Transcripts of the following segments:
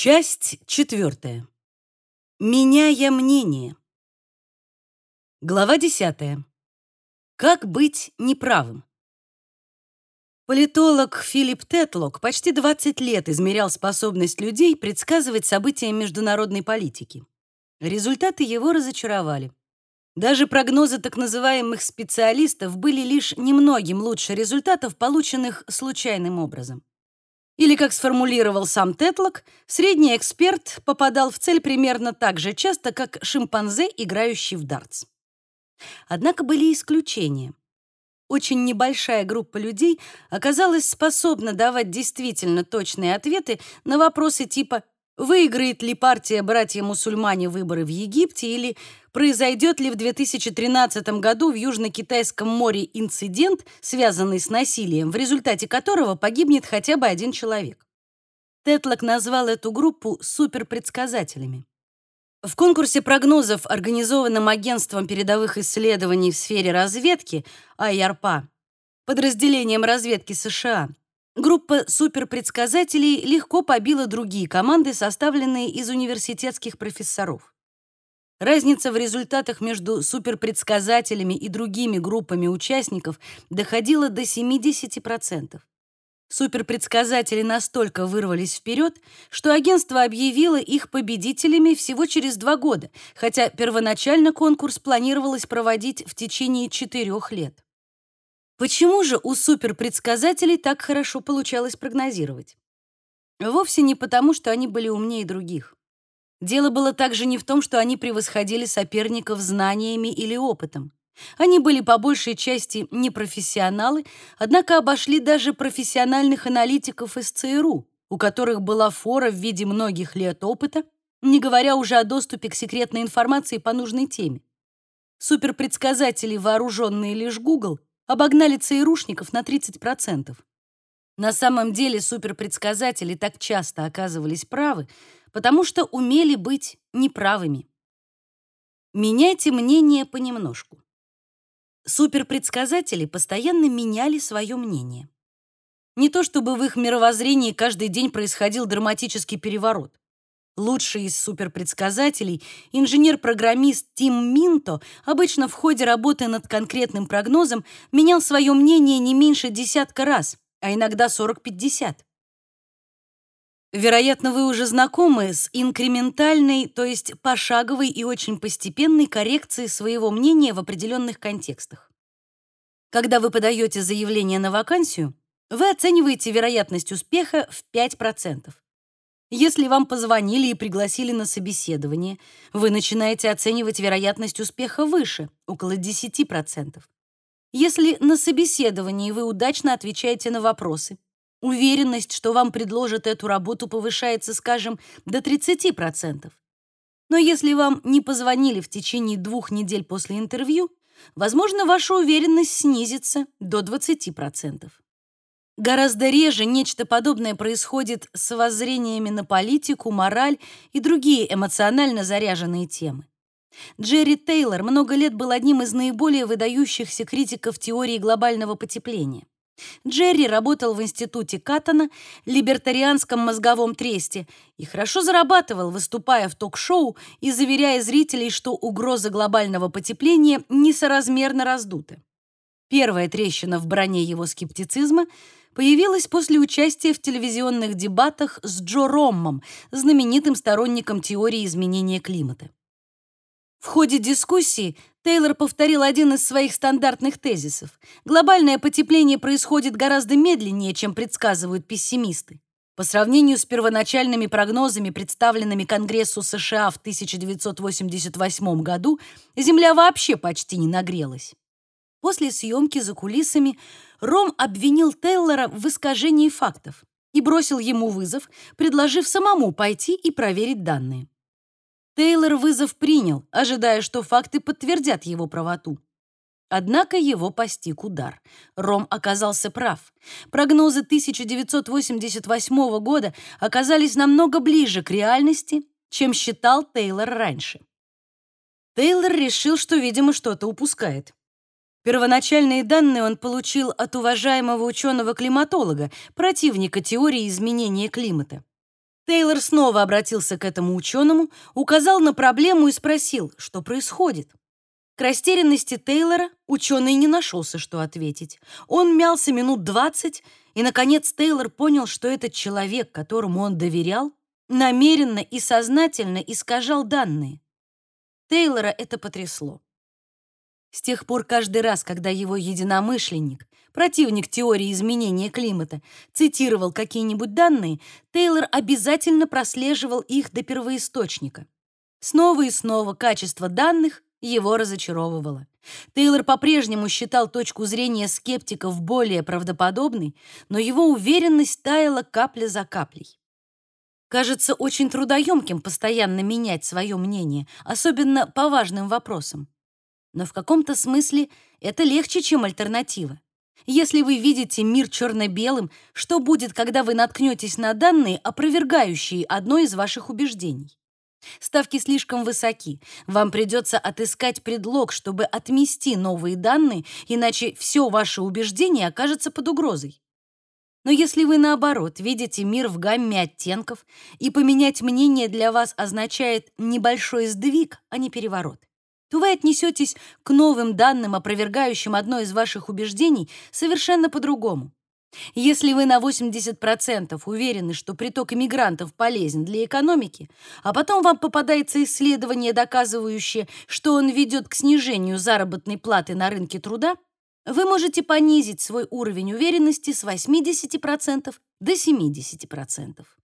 Часть четвертая. Меняя мнение. Глава десятая. Как быть неправым? Политолог Филипп Тетлок почти 20 лет измерял способность людей предсказывать события международной политики. Результаты его разочаровали. Даже прогнозы так называемых специалистов были лишь немногим лучше результатов, полученных случайным образом. Или, как сформулировал сам Тетлок, средний эксперт попадал в цель примерно так же часто, как шимпанзе, играющий в дартс. Однако были исключения. Очень небольшая группа людей оказалась способна давать действительно точные ответы на вопросы типа выиграет ли партия братья-мусульмане выборы в Египте или произойдет ли в 2013 году в Южно-Китайском море инцидент, связанный с насилием, в результате которого погибнет хотя бы один человек. Тетлок назвал эту группу суперпредсказателями. В конкурсе прогнозов, организованном Агентством передовых исследований в сфере разведки АЯРПА, подразделением разведки США, Группа суперпредсказателей легко побила другие команды, составленные из университетских профессоров. Разница в результатах между суперпредсказателями и другими группами участников доходила до 70%. Суперпредсказатели настолько вырвались вперед, что агентство объявило их победителями всего через два года, хотя первоначально конкурс планировалось проводить в течение четырех лет. Почему же у суперпредсказателей так хорошо получалось прогнозировать? Вовсе не потому, что они были умнее других. Дело было также не в том, что они превосходили соперников знаниями или опытом. Они были по большей части не профессионалы, однако обошли даже профессиональных аналитиков из ЦРУ, у которых была фора в виде многих лет опыта, не говоря уже о доступе к секретной информации по нужной теме. Суперпредсказатели, вооруженные лишь Google, обогнали ЦРУшников на 30%. На самом деле суперпредсказатели так часто оказывались правы, потому что умели быть неправыми. Меняйте мнение понемножку. Суперпредсказатели постоянно меняли свое мнение. Не то чтобы в их мировоззрении каждый день происходил драматический переворот. Лучший из суперпредсказателей, инженер-программист Тим Минто, обычно в ходе работы над конкретным прогнозом менял свое мнение не меньше десятка раз, а иногда 40-50. Вероятно, вы уже знакомы с инкрементальной, то есть пошаговой и очень постепенной коррекцией своего мнения в определенных контекстах. Когда вы подаете заявление на вакансию, вы оцениваете вероятность успеха в 5%. Если вам позвонили и пригласили на собеседование, вы начинаете оценивать вероятность успеха выше, около 10%. Если на собеседовании вы удачно отвечаете на вопросы, уверенность, что вам предложат эту работу, повышается, скажем, до 30%. Но если вам не позвонили в течение двух недель после интервью, возможно, ваша уверенность снизится до 20%. Гораздо реже нечто подобное происходит с воззрениями на политику, мораль и другие эмоционально заряженные темы. Джерри Тейлор много лет был одним из наиболее выдающихся критиков теории глобального потепления. Джерри работал в институте Каттона, либертарианском мозговом тресте, и хорошо зарабатывал, выступая в ток-шоу и заверяя зрителей, что угроза глобального потепления несоразмерно раздута. Первая трещина в броне его скептицизма — появилась после участия в телевизионных дебатах с Джо Роммом, знаменитым сторонником теории изменения климата. В ходе дискуссии Тейлор повторил один из своих стандартных тезисов. Глобальное потепление происходит гораздо медленнее, чем предсказывают пессимисты. По сравнению с первоначальными прогнозами, представленными Конгрессу США в 1988 году, Земля вообще почти не нагрелась. После съемки за кулисами Ром обвинил Тейлора в искажении фактов и бросил ему вызов, предложив самому пойти и проверить данные. Тейлор вызов принял, ожидая, что факты подтвердят его правоту. Однако его постиг удар. Ром оказался прав. Прогнозы 1988 года оказались намного ближе к реальности, чем считал Тейлор раньше. Тейлор решил, что, видимо, что-то упускает. Первоначальные данные он получил от уважаемого ученого-климатолога, противника теории изменения климата. Тейлор снова обратился к этому ученому, указал на проблему и спросил, что происходит. К растерянности Тейлора ученый не нашелся, что ответить. Он мялся минут двадцать, и, наконец, Тейлор понял, что этот человек, которому он доверял, намеренно и сознательно искажал данные. Тейлора это потрясло. С тех пор каждый раз, когда его единомышленник, противник теории изменения климата, цитировал какие-нибудь данные, Тейлор обязательно прослеживал их до первоисточника. Снова и снова качество данных его разочаровывало. Тейлор по-прежнему считал точку зрения скептиков более правдоподобной, но его уверенность таяла капля за каплей. Кажется очень трудоемким постоянно менять свое мнение, особенно по важным вопросам. Но в каком-то смысле это легче, чем альтернатива. Если вы видите мир черно-белым, что будет, когда вы наткнетесь на данные, опровергающие одно из ваших убеждений? Ставки слишком высоки. Вам придется отыскать предлог, чтобы отмести новые данные, иначе все ваше убеждение окажется под угрозой. Но если вы, наоборот, видите мир в гамме оттенков, и поменять мнение для вас означает небольшой сдвиг, а не переворот, то вы отнесетесь к новым данным, опровергающим одно из ваших убеждений, совершенно по-другому. Если вы на 80% уверены, что приток иммигрантов полезен для экономики, а потом вам попадается исследование, доказывающее, что он ведет к снижению заработной платы на рынке труда, вы можете понизить свой уровень уверенности с 80% до 70%.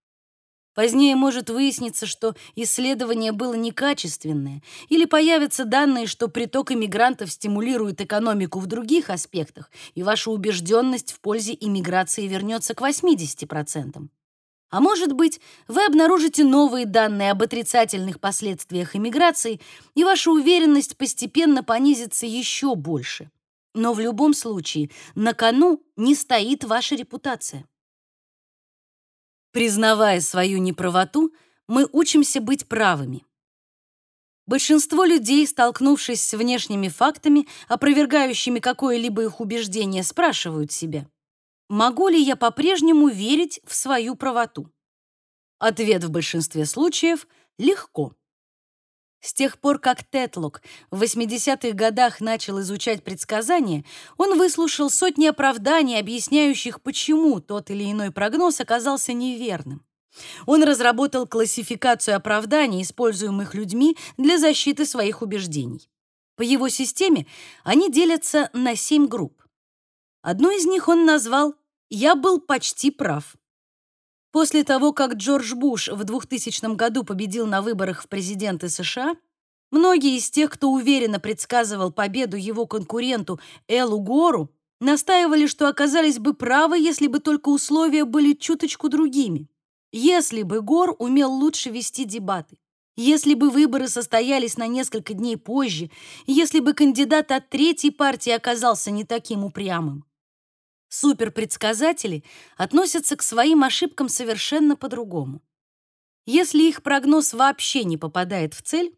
Позднее может выясниться, что исследование было некачественное, или появятся данные, что приток иммигрантов стимулирует экономику в других аспектах, и ваша убежденность в пользе иммиграции вернется к 80%. А может быть, вы обнаружите новые данные об отрицательных последствиях иммиграции, и ваша уверенность постепенно понизится еще больше. Но в любом случае на кону не стоит ваша репутация. Признавая свою неправоту, мы учимся быть правыми. Большинство людей, столкнувшись с внешними фактами, опровергающими какое-либо их убеждение, спрашивают себя, могу ли я по-прежнему верить в свою правоту? Ответ в большинстве случаев — легко. С тех пор, как Тетлок в 80-х годах начал изучать предсказания, он выслушал сотни оправданий, объясняющих, почему тот или иной прогноз оказался неверным. Он разработал классификацию оправданий, используемых людьми для защиты своих убеждений. По его системе они делятся на семь групп. Одну из них он назвал «Я был почти прав». После того, как Джордж Буш в 2000 году победил на выборах в президенты США, многие из тех, кто уверенно предсказывал победу его конкуренту Элу Гору, настаивали, что оказались бы правы, если бы только условия были чуточку другими. Если бы Гор умел лучше вести дебаты, если бы выборы состоялись на несколько дней позже, если бы кандидат от третьей партии оказался не таким упрямым. Суперпредсказатели относятся к своим ошибкам совершенно по-другому. Если их прогноз вообще не попадает в цель,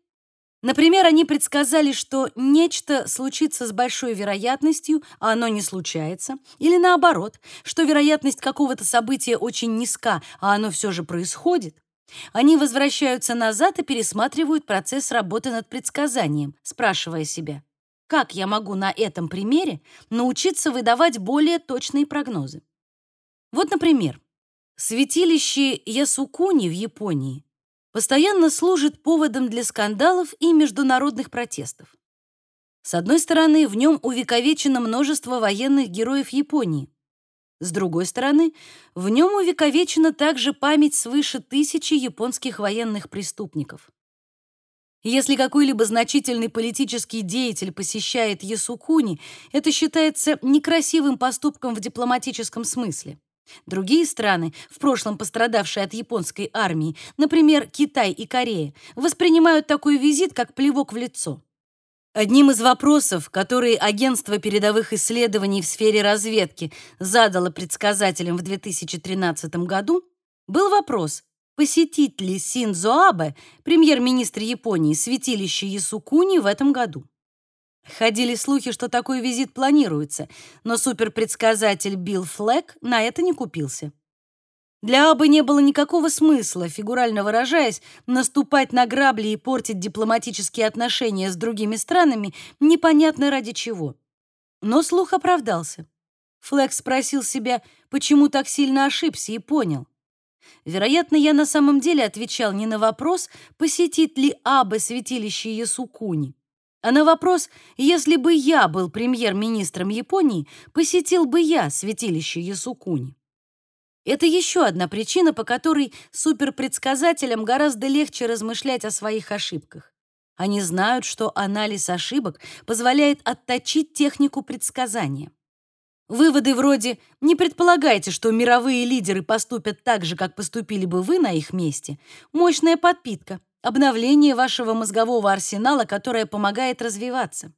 например, они предсказали, что нечто случится с большой вероятностью, а оно не случается, или наоборот, что вероятность какого-то события очень низка, а оно все же происходит, они возвращаются назад и пересматривают процесс работы над предсказанием, спрашивая себя, как я могу на этом примере научиться выдавать более точные прогнозы? Вот, например, святилище Ясукуни в Японии постоянно служит поводом для скандалов и международных протестов. С одной стороны, в нем увековечено множество военных героев Японии. С другой стороны, в нем увековечена также память свыше тысячи японских военных преступников. Если какой-либо значительный политический деятель посещает Ясукуни, это считается некрасивым поступком в дипломатическом смысле. Другие страны, в прошлом пострадавшие от японской армии, например, Китай и Корея, воспринимают такой визит как плевок в лицо. Одним из вопросов, которые Агентство передовых исследований в сфере разведки задало предсказателям в 2013 году, был вопрос, посетит ли Синдзо Абе, премьер-министр Японии, святилище Ясукуни в этом году. Ходили слухи, что такой визит планируется, но суперпредсказатель Билл Флэк на это не купился. Для Абы не было никакого смысла, фигурально выражаясь, наступать на грабли и портить дипломатические отношения с другими странами непонятно ради чего. Но слух оправдался. Флекс спросил себя, почему так сильно ошибся, и понял. Вероятно, я на самом деле отвечал не на вопрос, посетит ли Абе святилище Ясукуни, а на вопрос, если бы я был премьер-министром Японии, посетил бы я святилище Ясукуни. Это еще одна причина, по которой суперпредсказателям гораздо легче размышлять о своих ошибках. Они знают, что анализ ошибок позволяет отточить технику предсказания. Выводы вроде «не предполагайте, что мировые лидеры поступят так же, как поступили бы вы на их месте» — мощная подпитка, обновление вашего мозгового арсенала, которое помогает развиваться.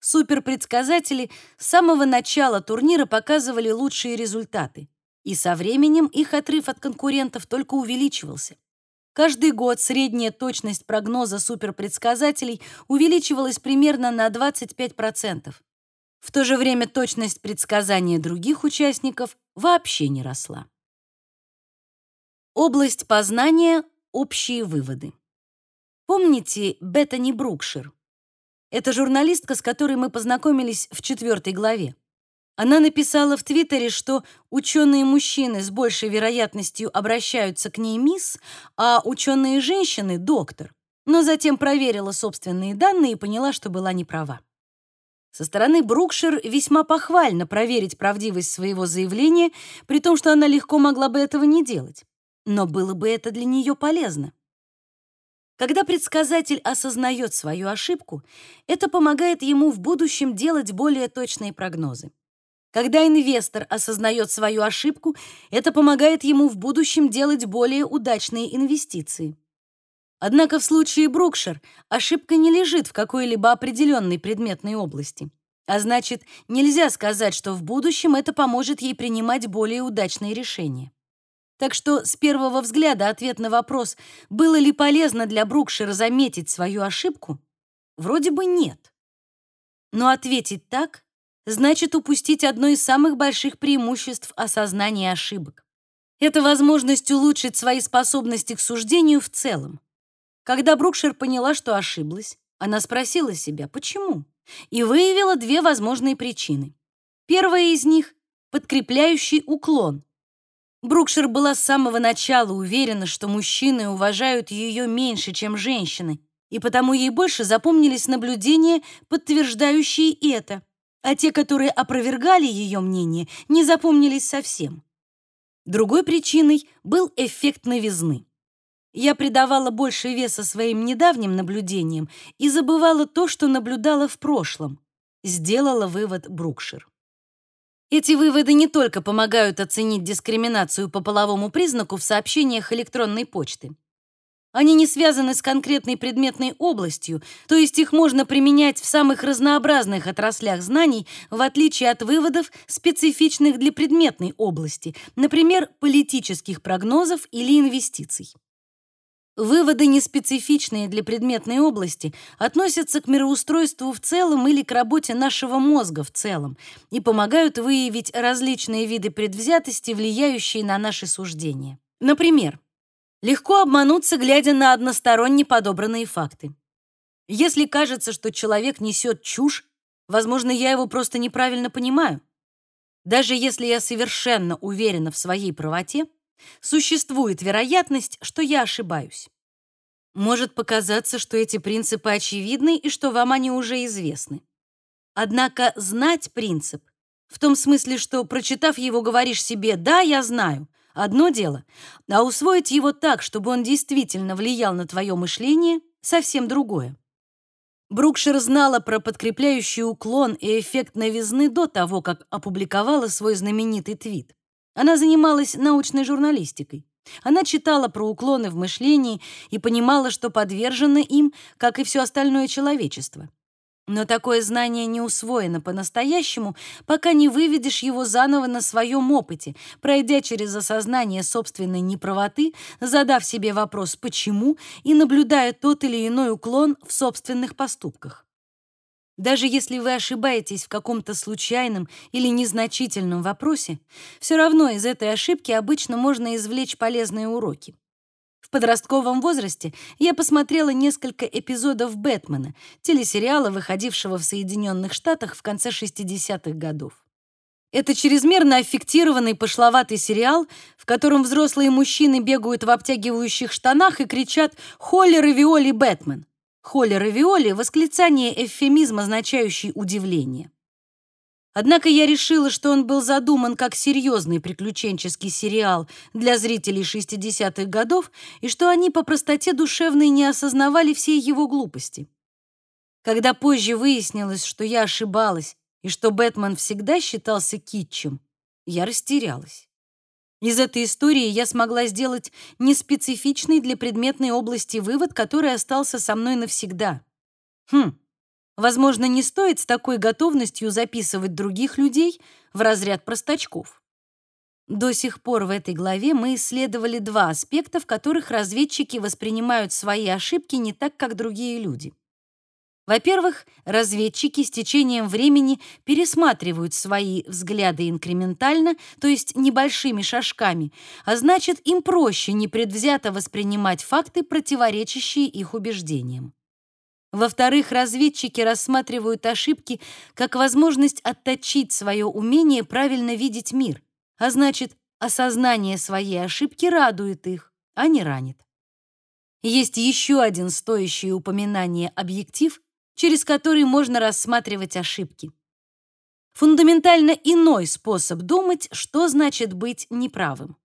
Суперпредсказатели с самого начала турнира показывали лучшие результаты, и со временем их отрыв от конкурентов только увеличивался. Каждый год средняя точность прогноза суперпредсказателей увеличивалась примерно на 25%. В то же время точность предсказания других участников вообще не росла. Область познания — общие выводы. Помните Беттани Брукшир? Это журналистка, с которой мы познакомились в четвертой главе. Она написала в Твиттере, что ученые-мужчины с большей вероятностью обращаются к ней мисс, а ученые-женщины — доктор. Но затем проверила собственные данные и поняла, что была неправа. Со стороны Брукшир весьма похвально проверить правдивость своего заявления, при том, что она легко могла бы этого не делать. Но было бы это для нее полезно. Когда предсказатель осознает свою ошибку, это помогает ему в будущем делать более точные прогнозы. Когда инвестор осознает свою ошибку, это помогает ему в будущем делать более удачные инвестиции. Однако в случае Брукшир ошибка не лежит в какой-либо определенной предметной области. А значит, нельзя сказать, что в будущем это поможет ей принимать более удачные решения. Так что с первого взгляда ответ на вопрос, было ли полезно для Брукшира заметить свою ошибку, вроде бы нет. Но ответить так значит упустить одно из самых больших преимуществ осознания ошибок. Это возможность улучшить свои способности к суждению в целом. Когда Брукшир поняла, что ошиблась, она спросила себя, почему, и выявила две возможные причины. Первая из них — подкрепляющий уклон. Брукшир была с самого начала уверена, что мужчины уважают ее меньше, чем женщины, и потому ей больше запомнились наблюдения, подтверждающие это, а те, которые опровергали ее мнение, не запомнились совсем. Другой причиной был эффект новизны. Я придавала больше веса своим недавним наблюдениям и забывала то, что наблюдала в прошлом, сделала вывод Брукшир. Эти выводы не только помогают оценить дискриминацию по половому признаку в сообщениях электронной почты. Они не связаны с конкретной предметной областью, то есть их можно применять в самых разнообразных отраслях знаний, в отличие от выводов, специфичных для предметной области, например, политических прогнозов или инвестиций. Выводы, неспецифичные для предметной области, относятся к мироустройству в целом или к работе нашего мозга в целом и помогают выявить различные виды предвзятости, влияющие на наши суждения. Например, легко обмануться, глядя на односторонне подобранные факты. Если кажется, что человек несет чушь, возможно, я его просто неправильно понимаю. Даже если я совершенно уверена в своей правоте, Существует вероятность, что я ошибаюсь. Может показаться, что эти принципы очевидны и что вам они уже известны. Однако знать принцип, в том смысле, что, прочитав его, говоришь себе «да, я знаю», одно дело, а усвоить его так, чтобы он действительно влиял на твое мышление, совсем другое. Брукшир знала про подкрепляющий уклон и эффект новизны до того, как опубликовала свой знаменитый твит. Она занималась научной журналистикой. Она читала про уклоны в мышлении и понимала, что подвержена им, как и все остальное человечество. Но такое знание не усвоено по-настоящему, пока не выведешь его заново на своем опыте, пройдя через осознание собственной неправоты, задав себе вопрос «почему» и наблюдая тот или иной уклон в собственных поступках. Даже если вы ошибаетесь в каком-то случайном или незначительном вопросе, все равно из этой ошибки обычно можно извлечь полезные уроки. В подростковом возрасте я посмотрела несколько эпизодов «Бэтмена», телесериала, выходившего в Соединенных Штатах в конце 60-х годов. Это чрезмерно аффектированный пошловатый сериал, в котором взрослые мужчины бегают в обтягивающих штанах и кричат «Холли Равиоли Бэтмен!». Холли Равиоли — восклицание эвфемизм, означающий удивление. Однако я решила, что он был задуман как серьезный приключенческий сериал для зрителей 60-х годов и что они по простоте душевной не осознавали всей его глупости. Когда позже выяснилось, что я ошибалась и что Бэтмен всегда считался китчем, я растерялась. Из этой истории я смогла сделать неспецифичный для предметной области вывод, который остался со мной навсегда. Хм, возможно, не стоит с такой готовностью записывать других людей в разряд простачков. До сих пор в этой главе мы исследовали два аспекта, в которых разведчики воспринимают свои ошибки не так, как другие люди. Во-первых, разведчики с течением времени пересматривают свои взгляды инкрементально, то есть небольшими шажками, а значит, им проще непредвзято воспринимать факты, противоречащие их убеждениям. Во-вторых, разведчики рассматривают ошибки как возможность отточить свое умение правильно видеть мир, а значит, осознание своей ошибки радует их, а не ранит. Есть еще один стоящий упоминания объектив, через который можно рассматривать ошибки. Фундаментально иной способ думать, что значит быть неправым.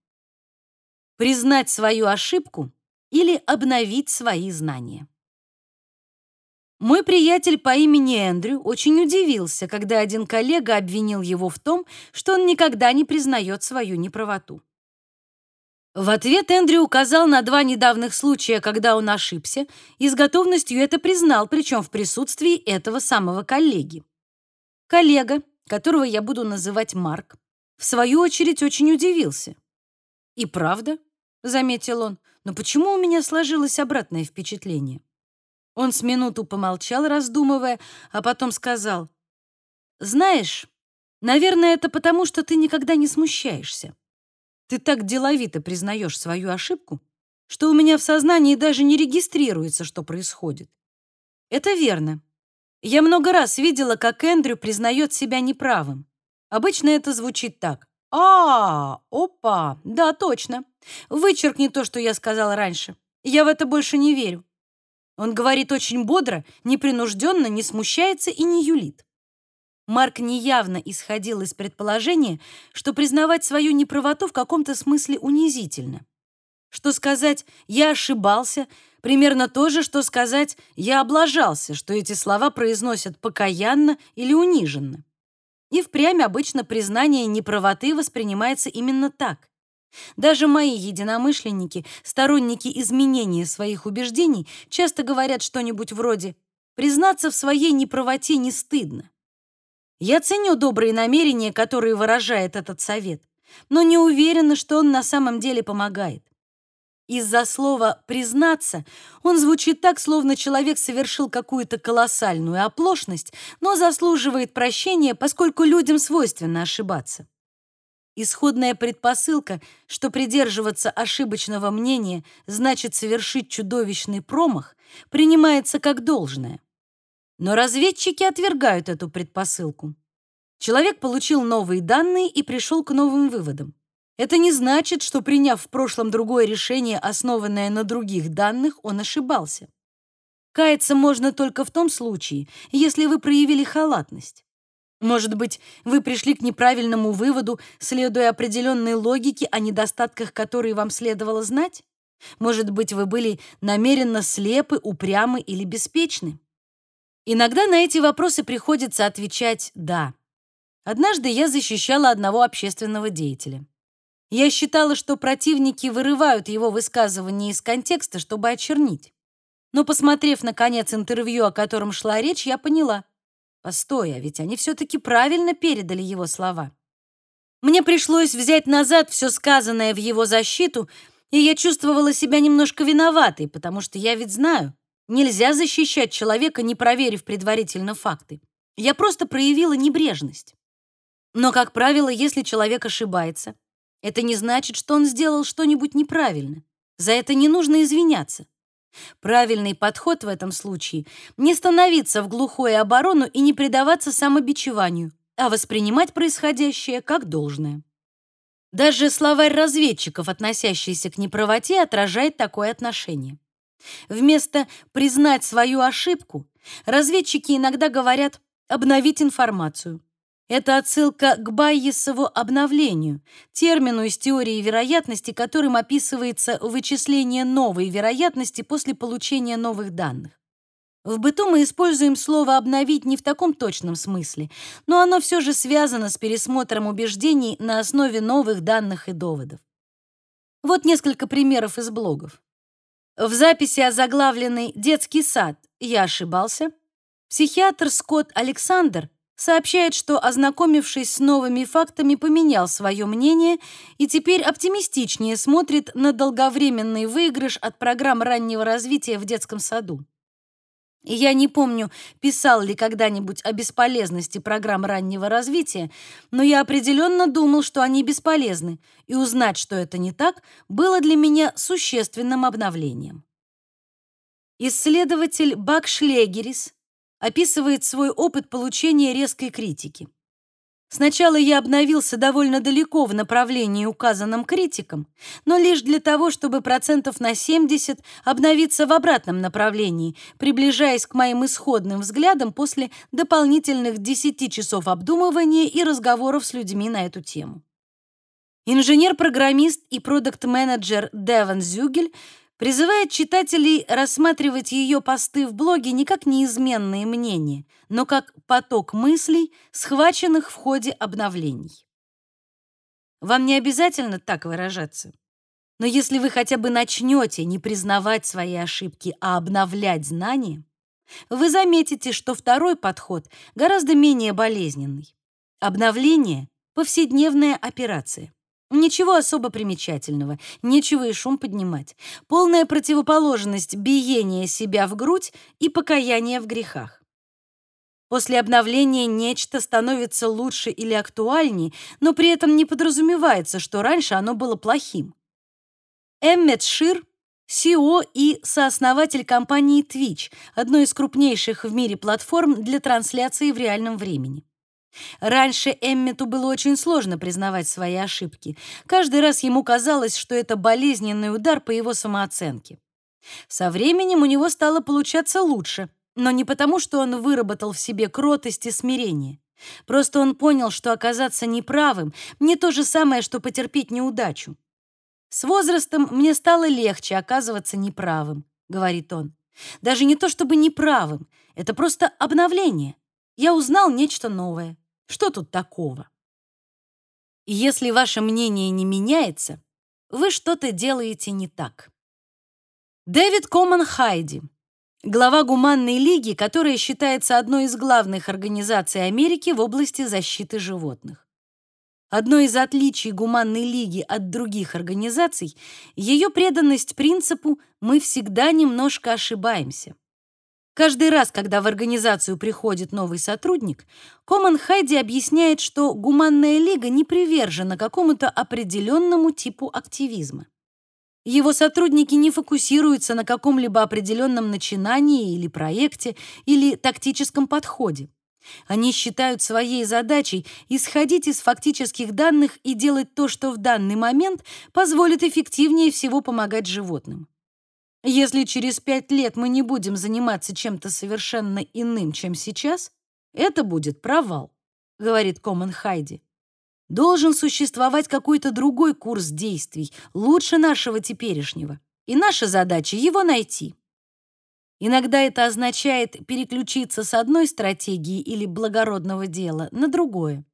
Признать свою ошибку или обновить свои знания. Мой приятель по имени Эндрю очень удивился, когда один коллега обвинил его в том, что он никогда не признает свою неправоту. В ответ Эндрю указал на два недавних случая, когда он ошибся, и с готовностью это признал, причем в присутствии этого самого коллеги. Коллега, которого я буду называть Марк, в свою очередь очень удивился. «И правда», — заметил он, — «но почему у меня сложилось обратное впечатление?» Он с минуту помолчал, раздумывая, а потом сказал, «Знаешь, наверное, это потому, что ты никогда не смущаешься. Ты так деловито признаешь свою ошибку, что у меня в сознании даже не регистрируется, что происходит. Это верно. Я много раз видела, как Эндрю признает себя неправым. Обычно это звучит так. «А, опа, да, точно. Вычеркни то, что я сказала раньше. Я в это больше не верю». Он говорит очень бодро, непринужденно, не смущается и не юлит. Марк неявно исходил из предположения, что признавать свою неправоту в каком-то смысле унизительно. Что сказать «я ошибался» примерно то же, что сказать «я облажался», что эти слова произносят покаянно или униженно. И впрямь обычно признание неправоты воспринимается именно так. Даже мои единомышленники, сторонники изменения своих убеждений, часто говорят что-нибудь вроде «признаться в своей неправоте не стыдно». Я ценю добрые намерения, которые выражает этот совет, но не уверена, что он на самом деле помогает. Из-за слова «признаться» он звучит так, словно человек совершил какую-то колоссальную оплошность, но заслуживает прощения, поскольку людям свойственно ошибаться. Исходная предпосылка, что придерживаться ошибочного мнения значит совершить чудовищный промах, принимается как должное. Но разведчики отвергают эту предпосылку. Человек получил новые данные и пришел к новым выводам. Это не значит, что приняв в прошлом другое решение, основанное на других данных, он ошибался. Каяться можно только в том случае, если вы проявили халатность. Может быть, вы пришли к неправильному выводу, следуя определенной логике о недостатках, которые вам следовало знать? Может быть, вы были намеренно слепы, упрямы или беспечны? Иногда на эти вопросы приходится отвечать «да». Однажды я защищала одного общественного деятеля. Я считала, что противники вырывают его высказывания из контекста, чтобы очернить. Но, посмотрев, наконец, интервью, о котором шла речь, я поняла. Постой, а ведь они все-таки правильно передали его слова. Мне пришлось взять назад все сказанное в его защиту, и я чувствовала себя немножко виноватой, потому что я ведь знаю, Нельзя защищать человека, не проверив предварительно факты. Я просто проявила небрежность. Но, как правило, если человек ошибается, это не значит, что он сделал что-нибудь неправильно. За это не нужно извиняться. Правильный подход в этом случае — не становиться в глухую оборону и не предаваться самобичеванию, а воспринимать происходящее как должное. Даже словарь разведчиков, относящийся к неправоте, отражает такое отношение. Вместо «признать свою ошибку» разведчики иногда говорят «обновить информацию». Это отсылка к Байесову обновлению, термину из теории вероятности, которым описывается вычисление новой вероятности после получения новых данных. В быту мы используем слово «обновить» не в таком точном смысле, но оно все же связано с пересмотром убеждений на основе новых данных и доводов. Вот несколько примеров из блогов. В записи о заглавленной «Детский сад» я ошибался. Психиатр Скотт Александр сообщает, что, ознакомившись с новыми фактами, поменял свое мнение и теперь оптимистичнее смотрит на долговременный выигрыш от программ раннего развития в детском саду. Я не помню, писал ли когда-нибудь о бесполезности программ раннего развития, но я определенно думал, что они бесполезны, и узнать, что это не так, было для меня существенным обновлением. Исследователь Бак Шлегерис описывает свой опыт получения резкой критики. Сначала я обновился довольно далеко в направлении, указанном критиком, но лишь для того, чтобы процентов на 70 обновиться в обратном направлении, приближаясь к моим исходным взглядам после дополнительных 10 часов обдумывания и разговоров с людьми на эту тему. Инженер-программист и продукт-менеджер Деван Зюгель призывает читателей рассматривать ее посты в блоге не как неизменные мнения, но как поток мыслей, схваченных в ходе обновлений. Вам не обязательно так выражаться. Но если вы хотя бы начнете не признавать свои ошибки, а обновлять знания, вы заметите, что второй подход гораздо менее болезненный. Обновление — повседневная операция. Ничего особо примечательного, нечего и шум поднимать. Полная противоположность биения себя в грудь и покаяния в грехах. После обновления нечто становится лучше или актуальнее, но при этом не подразумевается, что раньше оно было плохим. Эммет Шир, CEO и сооснователь компании Twitch, одной из крупнейших в мире платформ для трансляции в реальном времени. Раньше Эммету было очень сложно признавать свои ошибки. Каждый раз ему казалось, что это болезненный удар по его самооценке. Со временем у него стало получаться лучше, но не потому, что он выработал в себе кротость и смирение. Просто он понял, что оказаться неправым не то же самое, что потерпеть неудачу. С возрастом мне стало легче оказываться неправым, говорит он. Даже не то чтобы неправым, это просто обновление. Я узнал нечто новое. Что тут такого? если ваше мнение не меняется, вы что-то делаете не так. Дэвид Коман Хайди, глава Гуманной лиги, которая считается одной из главных организаций Америки в области защиты животных. Одно из отличий Гуманной лиги от других организаций — ее преданность принципу «мы всегда немножко ошибаемся». Каждый раз, когда в организацию приходит новый сотрудник, Коман Хайди объясняет, что Гуманная лига не привержена какому-то определенному типу активизма. Его сотрудники не фокусируются на каком-либо определенном начинании или проекте или тактическом подходе. Они считают своей задачей исходить из фактических данных и делать то, что в данный момент позволит эффективнее всего помогать животным. Если через пять лет мы не будем заниматься чем-то совершенно иным, чем сейчас, это будет провал, говорит Коман Хайди. Должен существовать какой-то другой курс действий, лучше нашего теперешнего, и наша задача его найти. Иногда это означает переключиться с одной стратегии или благородного дела на другое.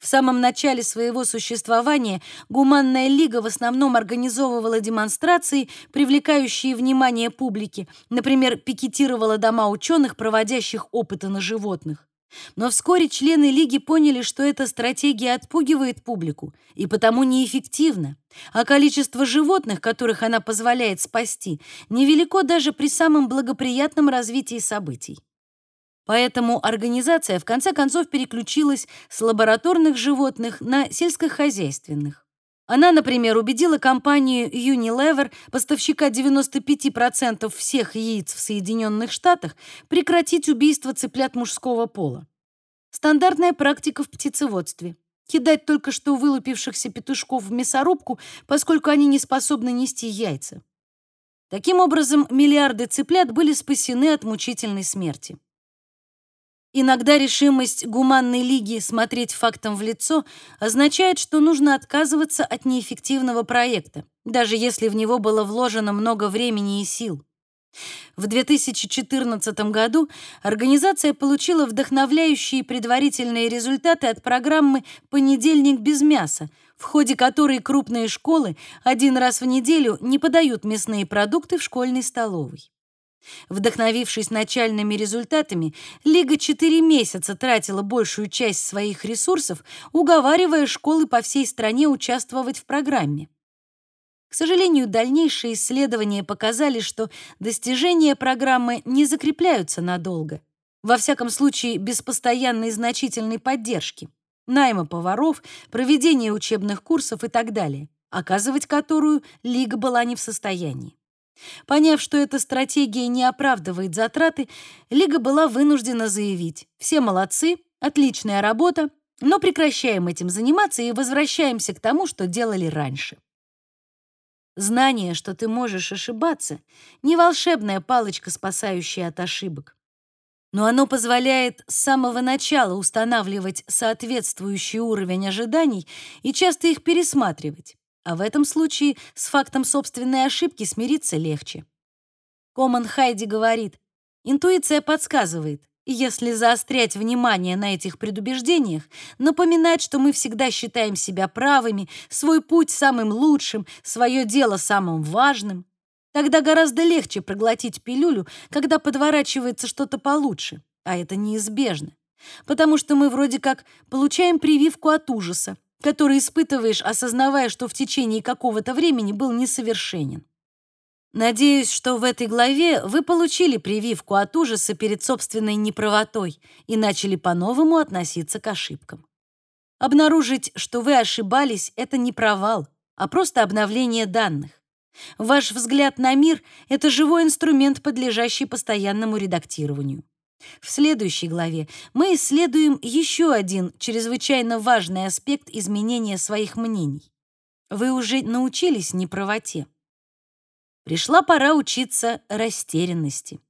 В самом начале своего существования Гуманная лига в основном организовывала демонстрации, привлекающие внимание публики, например, пикетировала дома ученых, проводящих опыты на животных. Но вскоре члены Лиги поняли, что эта стратегия отпугивает публику и потому неэффективна, а количество животных, которых она позволяет спасти, невелико даже при самом благоприятном развитии событий. Поэтому организация в конце концов переключилась с лабораторных животных на сельскохозяйственных. Она, например, убедила компанию Unilever, поставщика 95% всех яиц в Соединенных Штатах, прекратить убийство цыплят мужского пола. Стандартная практика в птицеводстве. Кидать только что вылупившихся петушков в мясорубку, поскольку они не способны нести яйца. Таким образом, миллиарды цыплят были спасены от мучительной смерти. Иногда решимость гуманной лиги смотреть фактам в лицо означает, что нужно отказываться от неэффективного проекта, даже если в него было вложено много времени и сил. В 2014 году организация получила вдохновляющие предварительные результаты от программы «Понедельник без мяса», в ходе которой крупные школы один раз в неделю не подают мясные продукты в школьной столовой. Вдохновившись начальными результатами, Лига четыре месяца тратила большую часть своих ресурсов, уговаривая школы по всей стране участвовать в программе. К сожалению, дальнейшие исследования показали, что достижения программы не закрепляются надолго. Во всяком случае, без постоянной значительной поддержки, найма поваров, проведения учебных курсов и так далее, оказывать которую Лига была не в состоянии. Поняв, что эта стратегия не оправдывает затраты, Лига была вынуждена заявить «Все молодцы, отличная работа, но прекращаем этим заниматься и возвращаемся к тому, что делали раньше». Знание, что ты можешь ошибаться, не волшебная палочка, спасающая от ошибок. Но оно позволяет с самого начала устанавливать соответствующий уровень ожиданий и часто их пересматривать. А в этом случае с фактом собственной ошибки смириться легче. Коман Хайди говорит, интуиция подсказывает, если заострять внимание на этих предубеждениях, напоминать, что мы всегда считаем себя правыми, свой путь самым лучшим, свое дело самым важным, тогда гораздо легче проглотить пилюлю, когда подворачивается что-то получше, а это неизбежно, потому что мы вроде как получаем прививку от ужаса, который испытываешь, осознавая, что в течение какого-то времени был несовершенен. Надеюсь, что в этой главе вы получили прививку от ужаса перед собственной неправотой и начали по-новому относиться к ошибкам. Обнаружить, что вы ошибались, это не провал, а просто обновление данных. Ваш взгляд на мир — это живой инструмент, подлежащий постоянному редактированию. В следующей главе мы исследуем еще один чрезвычайно важный аспект изменения своих мнений. Вы уже научились неправоте. Пришла пора учиться растерянности.